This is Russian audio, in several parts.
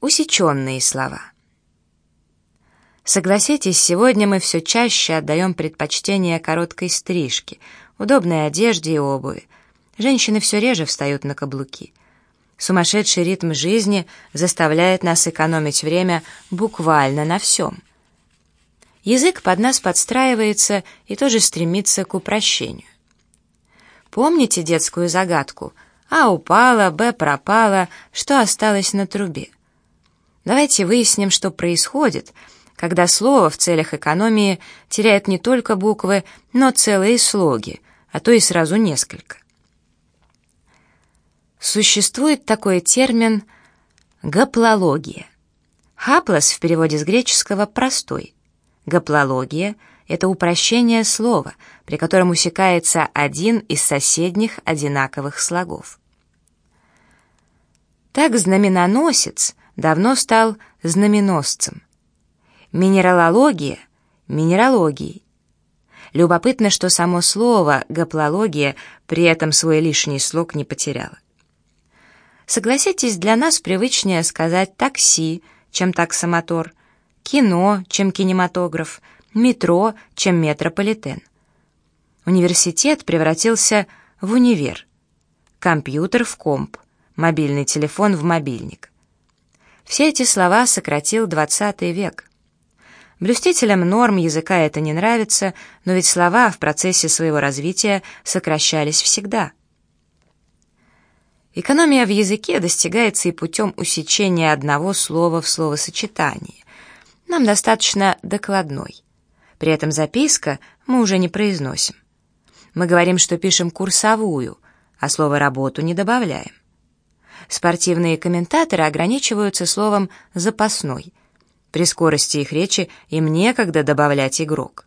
Усеченные слова. Согласитесь, сегодня мы все чаще отдаем предпочтение короткой стрижке, удобной одежде и обуви. Женщины все реже встают на каблуки. Сумасшедший ритм жизни заставляет нас экономить время буквально на всем. Язык под нас подстраивается и тоже стремится к упрощению. Помните детскую загадку «А упала, Б пропала, что осталось на трубе?» Давайте выясним, что происходит, когда слово в целях экономии теряет не только буквы, но целые слоги, а то и сразу несколько. Существует такой термин «гаплология». «Хаплос» в переводе с греческого «простой». Гаплология — это упрощение слова, при котором усекается один из соседних одинаковых слогов. Так знаменоносец давно стал знаменосцем. Минералология — минералогией. Любопытно, что само слово «гаплология» при этом свой лишний слог не потеряло. Согласитесь, для нас привычнее сказать «такси», чем «таксомотор», «кино», чем «кинематограф», «метро», чем «метрополитен». Университет превратился в универ, компьютер в комп, мобильный телефон в мобильник. Все эти слова сократил XX век. Блюстителям норм языка это не нравится, но ведь слова в процессе своего развития сокращались всегда. Экономия в языке достигается и путем усечения одного слова в словосочетании. Нам достаточно докладной. При этом записка мы уже не произносим. Мы говорим, что пишем курсовую, а слово «работу» не добавляем. Спортивные комментаторы ограничиваются словом «запасной». При скорости их речи им некогда добавлять «игрок».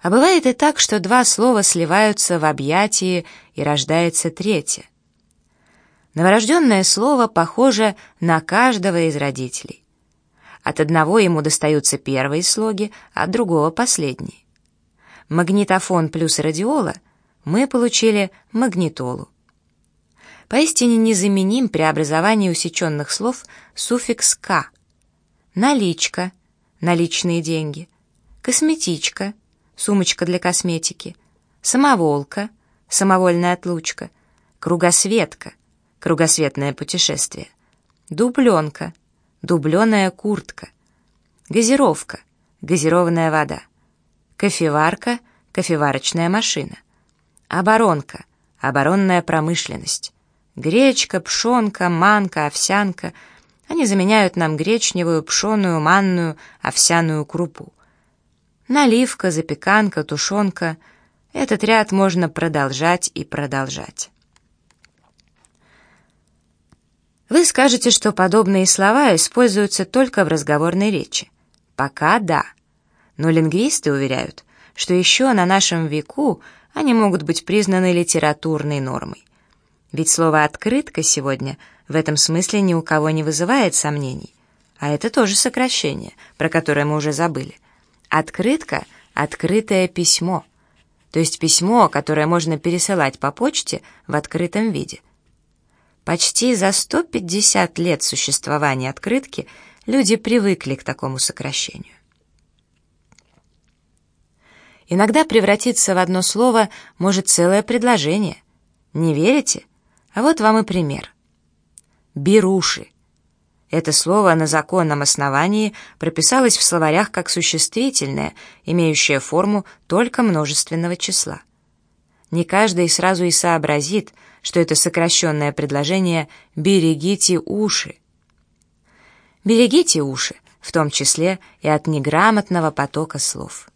А бывает и так, что два слова сливаются в объятии и рождается третье. Новорожденное слово похоже на каждого из родителей. От одного ему достаются первые слоги, от другого — последние. Магнитофон плюс радиола мы получили магнитолу. Поистине незаменим при образовании усеченных слов суффикс «ка». Наличка — наличные деньги. Косметичка — сумочка для косметики. Самоволка — самовольная отлучка. Кругосветка — кругосветное путешествие. Дубленка — дубленая куртка. Газировка — газированная вода. Кофеварка — кофеварочная машина. Оборонка — оборонная промышленность. Гречка, пшенка, манка, овсянка. Они заменяют нам гречневую, пшеную, манную, овсяную крупу. Наливка, запеканка, тушенка. Этот ряд можно продолжать и продолжать. Вы скажете, что подобные слова используются только в разговорной речи. Пока да. Но лингвисты уверяют, что еще на нашем веку они могут быть признаны литературной нормой. Ведь слово «открытка» сегодня в этом смысле ни у кого не вызывает сомнений. А это тоже сокращение, про которое мы уже забыли. Открытка — открытое письмо. То есть письмо, которое можно пересылать по почте в открытом виде. Почти за 150 лет существования открытки люди привыкли к такому сокращению. Иногда превратиться в одно слово может целое предложение. Не верите? А вот вам и пример. Беруши. Это слово на законном основании прописалось в словарях как существительное, имеющее форму только множественного числа. Не каждый сразу и сообразит, что это сокращенное предложение «берегите уши». Берегите уши, в том числе и от неграмотного потока слов.